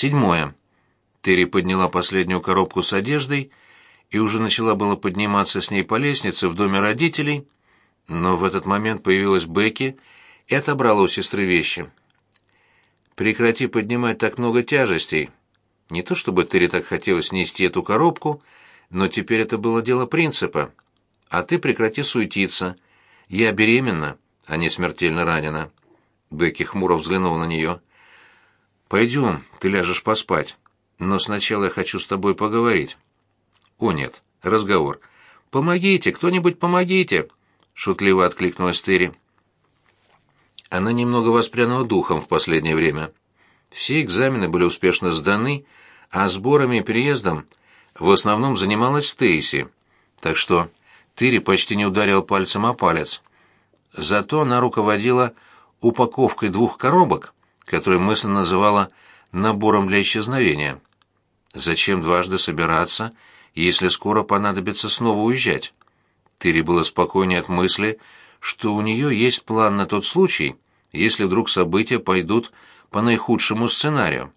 Седьмое. Терри подняла последнюю коробку с одеждой и уже начала было подниматься с ней по лестнице в доме родителей, но в этот момент появилась Бекки и отобрала у сестры вещи. «Прекрати поднимать так много тяжестей. Не то чтобы Терри так хотелось нести эту коробку, но теперь это было дело принципа. А ты прекрати суетиться. Я беременна, а не смертельно ранена». Бекки хмуро взглянула на нее. «Пойдем, ты ляжешь поспать. Но сначала я хочу с тобой поговорить». «О, нет, разговор. Помогите, кто-нибудь помогите!» — шутливо откликнулась Терри. Она немного воспрянула духом в последнее время. Все экзамены были успешно сданы, а сборами и переездом в основном занималась Стейси. Так что Терри почти не ударил пальцем о палец. Зато она руководила упаковкой двух коробок, которые мысленно называла «набором для исчезновения». Зачем дважды собираться, если скоро понадобится снова уезжать? Терри было спокойнее от мысли, что у нее есть план на тот случай, если вдруг события пойдут по наихудшему сценарию.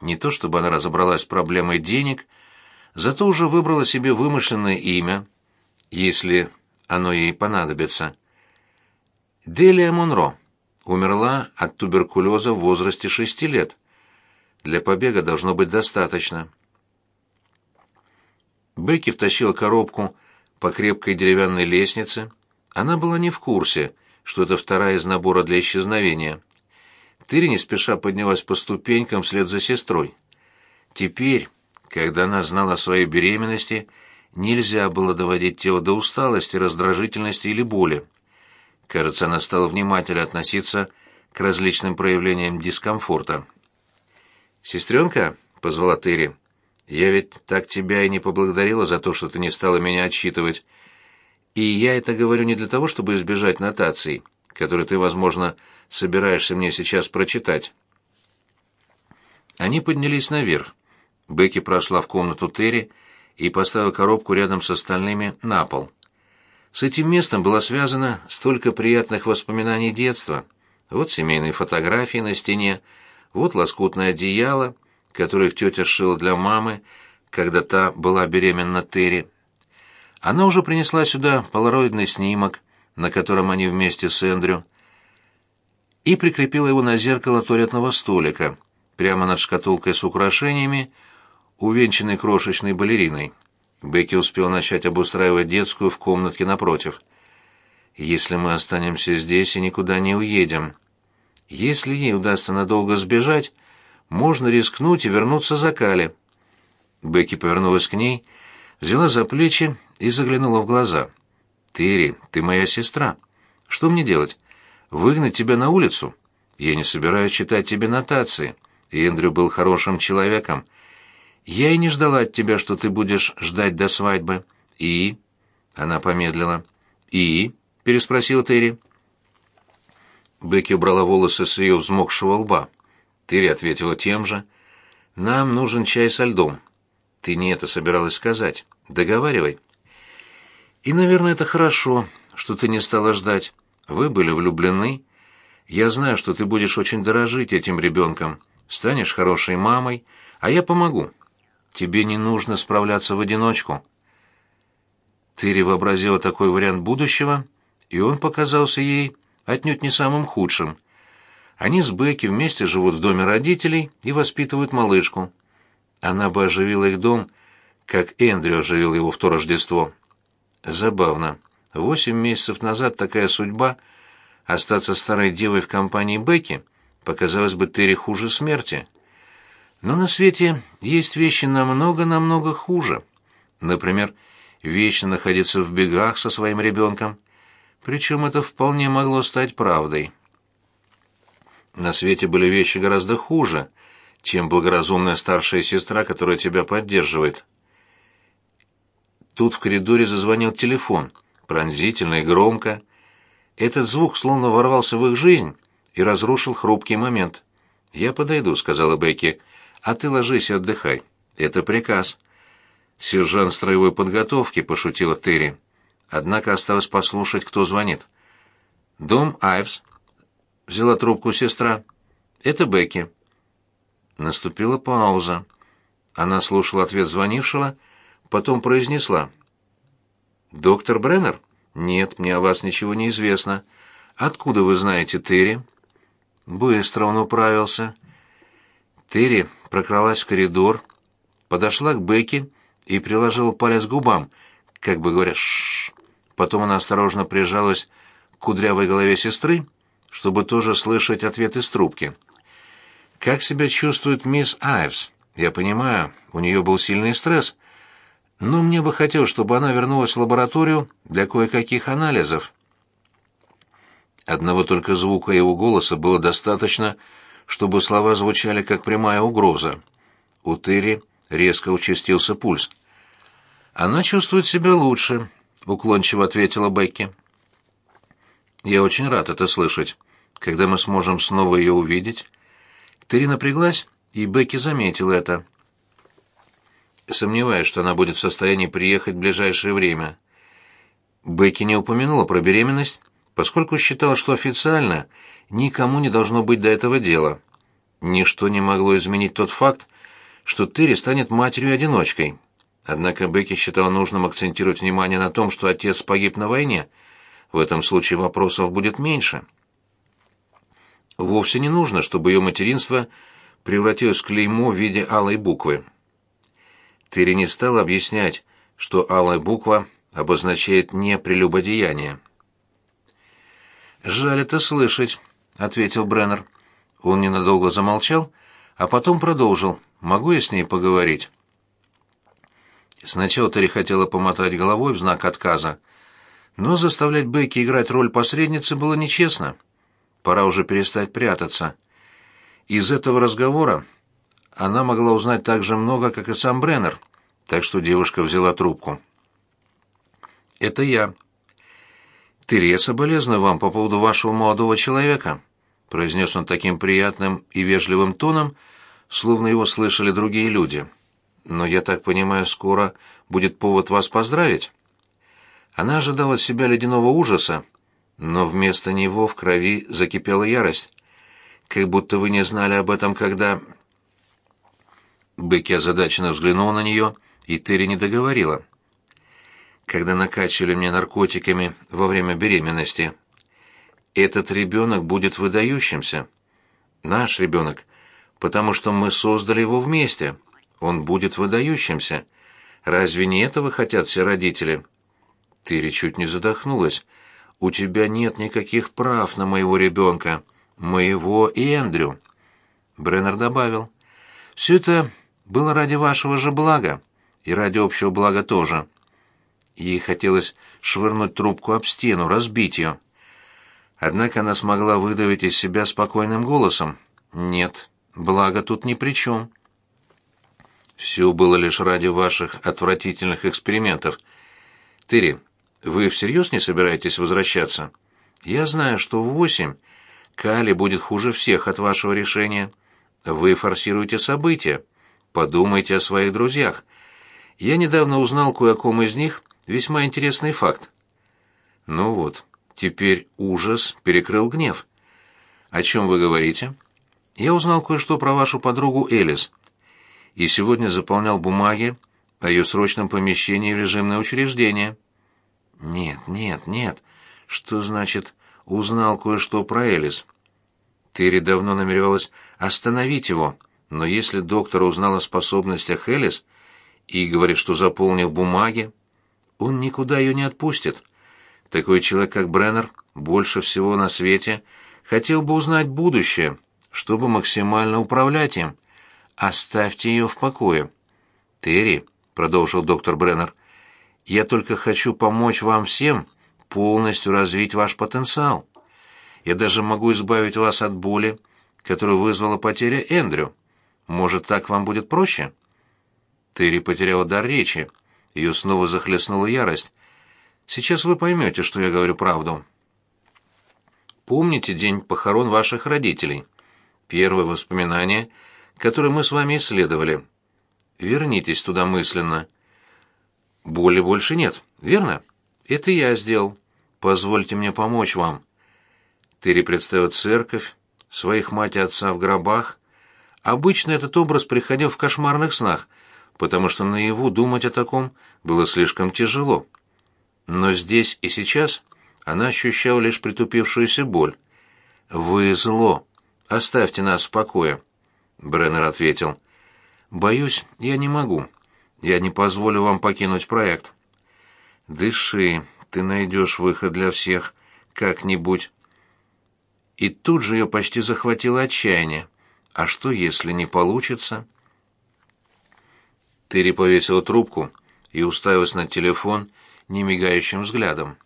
Не то чтобы она разобралась с проблемой денег, зато уже выбрала себе вымышленное имя, если оно ей понадобится. Делия Монро умерла от туберкулеза в возрасте шести лет. Для побега должно быть достаточно. Бекки втащила коробку по крепкой деревянной лестнице. Она была не в курсе, что это вторая из набора для исчезновения. Тыри не спеша поднялась по ступенькам вслед за сестрой. Теперь, когда она знала о своей беременности, нельзя было доводить тело до усталости, раздражительности или боли. Кажется, она стала внимательно относиться к различным проявлениям дискомфорта. «Сестренка?» — позвала Терри. «Я ведь так тебя и не поблагодарила за то, что ты не стала меня отчитывать. И я это говорю не для того, чтобы избежать нотаций, которые ты, возможно, собираешься мне сейчас прочитать». Они поднялись наверх. Бекки прошла в комнату Терри и поставила коробку рядом с остальными на пол. С этим местом было связано столько приятных воспоминаний детства. Вот семейные фотографии на стене, вот лоскутное одеяло, которое тетя сшила для мамы, когда та была беременна Терри. Она уже принесла сюда полароидный снимок, на котором они вместе с Эндрю, и прикрепила его на зеркало туалетного столика, прямо над шкатулкой с украшениями, увенчанной крошечной балериной. Бекки успел начать обустраивать детскую в комнатке напротив. «Если мы останемся здесь и никуда не уедем. Если ей удастся надолго сбежать, можно рискнуть и вернуться за Кали». Бекки повернулась к ней, взяла за плечи и заглянула в глаза. «Терри, ты моя сестра. Что мне делать? Выгнать тебя на улицу? Я не собираюсь читать тебе нотации. Эндрю был хорошим человеком». Я и не ждала от тебя, что ты будешь ждать до свадьбы. И? Она помедлила. И? переспросил Терри. Бекки убрала волосы с ее взмокшего лба. Терри ответила тем же. Нам нужен чай со льдом. Ты не это собиралась сказать. Договаривай. И, наверное, это хорошо, что ты не стала ждать. Вы были влюблены. Я знаю, что ты будешь очень дорожить этим ребенком. Станешь хорошей мамой, а я помогу. Тебе не нужно справляться в одиночку. Тыри вообразила такой вариант будущего, и он показался ей отнюдь не самым худшим. Они с Бекки вместе живут в доме родителей и воспитывают малышку. Она бы оживила их дом, как Эндрю оживил его в то Рождество. Забавно. Восемь месяцев назад такая судьба — остаться старой девой в компании Бекки — показалась бы Терри хуже смерти. Но на свете есть вещи намного-намного хуже. Например, вечно находиться в бегах со своим ребенком. Причем это вполне могло стать правдой. На свете были вещи гораздо хуже, чем благоразумная старшая сестра, которая тебя поддерживает. Тут в коридоре зазвонил телефон, пронзительно и громко. Этот звук словно ворвался в их жизнь и разрушил хрупкий момент. «Я подойду», — сказала Бекки, — а ты ложись и отдыхай. Это приказ. Сержант строевой подготовки, пошутила Терри. Однако осталось послушать, кто звонит. Дом Айвс. Взяла трубку сестра. Это Бекки. Наступила пауза. Она слушала ответ звонившего, потом произнесла. «Доктор Бреннер? Нет, мне о вас ничего не известно. Откуда вы знаете Терри?» Быстро он управился. Терри прокралась в коридор, подошла к Бекке и приложила палец к губам, как бы говоря «шшш». Потом она осторожно прижалась к кудрявой голове сестры, чтобы тоже слышать ответ из трубки. «Как себя чувствует мисс Айвс? Я понимаю, у нее был сильный стресс, но мне бы хотелось, чтобы она вернулась в лабораторию для кое-каких анализов». Одного только звука его голоса было достаточно, чтобы слова звучали как прямая угроза. У Терри резко участился пульс. «Она чувствует себя лучше», — уклончиво ответила Бекки. «Я очень рад это слышать. Когда мы сможем снова ее увидеть?» Терри напряглась, и Бекки заметила это. Сомневаюсь, что она будет в состоянии приехать в ближайшее время. Бекки не упомянула про беременность, поскольку считала, что официально никому не должно быть до этого дела. Ничто не могло изменить тот факт, что Терри станет матерью-одиночкой. Однако Бекки считала нужным акцентировать внимание на том, что отец погиб на войне. В этом случае вопросов будет меньше. Вовсе не нужно, чтобы ее материнство превратилось в клеймо в виде алой буквы. Терри не стала объяснять, что алая буква обозначает не прелюбодеяние. «Жаль это слышать», — ответил Бреннер. Он ненадолго замолчал, а потом продолжил. «Могу я с ней поговорить?» Сначала Терри хотела помотать головой в знак отказа, но заставлять Бекки играть роль посредницы было нечестно. Пора уже перестать прятаться. Из этого разговора она могла узнать так же много, как и сам Бреннер, так что девушка взяла трубку. «Это я». «Терesa, соболезную вам по поводу вашего молодого человека», — произнес он таким приятным и вежливым тоном, словно его слышали другие люди. «Но я так понимаю, скоро будет повод вас поздравить?» Она ожидала от себя ледяного ужаса, но вместо него в крови закипела ярость. Как будто вы не знали об этом, когда... Бекки озадаченно взглянул на нее, и Терри не договорила. Когда накачивали мне наркотиками во время беременности. Этот ребенок будет выдающимся. Наш ребенок, потому что мы создали его вместе. Он будет выдающимся. Разве не этого хотят все родители? Терри чуть не задохнулась у тебя нет никаких прав на моего ребенка, моего и Эндрю. Бреннер добавил, все это было ради вашего же блага и ради общего блага тоже. Ей хотелось швырнуть трубку об стену, разбить ее. Однако она смогла выдавить из себя спокойным голосом. «Нет, благо тут ни при чем». «Все было лишь ради ваших отвратительных экспериментов. Терри, вы всерьез не собираетесь возвращаться? Я знаю, что в восемь Кали будет хуже всех от вашего решения. Вы форсируете события. Подумайте о своих друзьях. Я недавно узнал кое о ком из них весьма интересный факт. Ну вот, теперь ужас перекрыл гнев. О чем вы говорите? Я узнал кое-что про вашу подругу Элис. И сегодня заполнял бумаги о ее срочном помещении в режимное учреждение. Нет, нет, нет. Что значит узнал кое-что про Элис? Терри давно намеревалась остановить его, но если доктор узнал о способностях Элис и говорит, что заполнил бумаги, он никуда ее не отпустит. Такой человек, как Бреннер, больше всего на свете хотел бы узнать будущее, чтобы максимально управлять им. Оставьте ее в покое. Терри, продолжил доктор Бреннер, я только хочу помочь вам всем полностью развить ваш потенциал. Я даже могу избавить вас от боли, которую вызвала потеря Эндрю. Может, так вам будет проще?» Терри потеряла дар речи. Ее снова захлестнула ярость. «Сейчас вы поймете, что я говорю правду. Помните день похорон ваших родителей? Первое воспоминание, которое мы с вами исследовали. Вернитесь туда мысленно». Боли больше нет, верно? Это я сделал. Позвольте мне помочь вам. Терри представил церковь, своих мать и отца в гробах, Обычно этот образ приходил в кошмарных снах, потому что наяву думать о таком было слишком тяжело. Но здесь и сейчас она ощущала лишь притупившуюся боль. «Вы зло. Оставьте нас в покое», — Бреннер ответил. «Боюсь, я не могу. Я не позволю вам покинуть проект». «Дыши, ты найдешь выход для всех как-нибудь». И тут же ее почти захватило отчаяние. А что, если не получится? Терри повесила трубку и уставилась на телефон немигающим взглядом.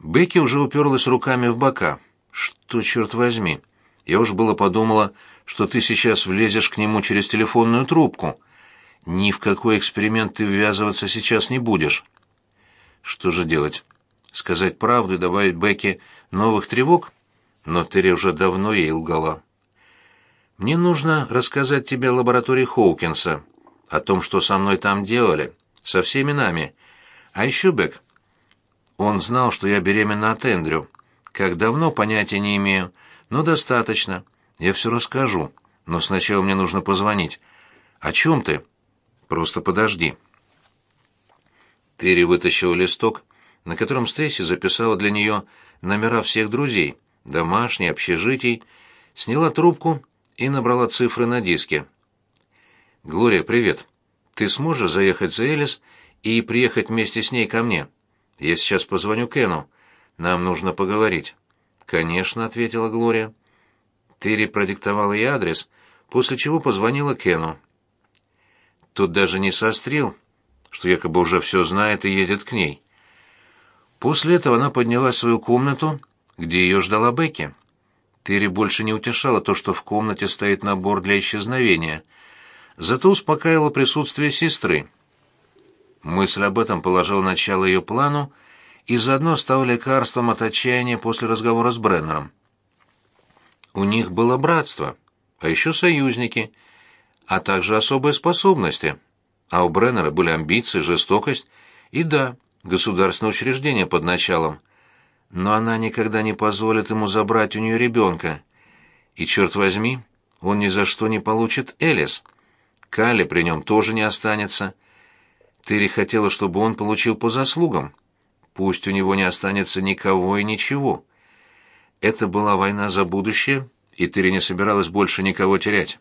Бекки уже уперлась руками в бока. «Что, черт возьми? Я уж было подумала, что ты сейчас влезешь к нему через телефонную трубку. Ни в какой эксперимент ты ввязываться сейчас не будешь». Что же делать? Сказать правду и добавить Бекке новых тревог? Но Терри уже давно ей лгала. Мне нужно рассказать тебе о лаборатории Хоукинса, о том, что со мной там делали, со всеми нами. А еще Бек. Он знал, что я беременна от Эндрю. Как давно, понятия не имею, но достаточно. Я все расскажу, но сначала мне нужно позвонить. О чем ты? Просто подожди. Терри вытащил листок, на котором Стейси записала для нее номера всех друзей, домашней, общежитий, сняла трубку и набрала цифры на диске. «Глория, привет. Ты сможешь заехать за Элис и приехать вместе с ней ко мне? Я сейчас позвоню Кену. Нам нужно поговорить». «Конечно», — ответила Глория. Терри продиктовала ей адрес, после чего позвонила Кену. Тут даже не сострил, что якобы уже все знает и едет к ней. После этого она поднялась в свою комнату, где ее ждала Бекки. Терри больше не утешала то, что в комнате стоит набор для исчезновения. Зато успокаивало присутствие сестры. Мысль об этом положила начало ее плану и заодно стала лекарством от отчаяния после разговора с Бреннером. У них было братство, а еще союзники, а также особые способности. А у Бреннера были амбиции, жестокость и, да, государственное учреждение под началом – но она никогда не позволит ему забрать у нее ребенка. И, черт возьми, он ни за что не получит Элис. Калли при нем тоже не останется. Терри хотела, чтобы он получил по заслугам. Пусть у него не останется никого и ничего. Это была война за будущее, и Терри не собиралась больше никого терять.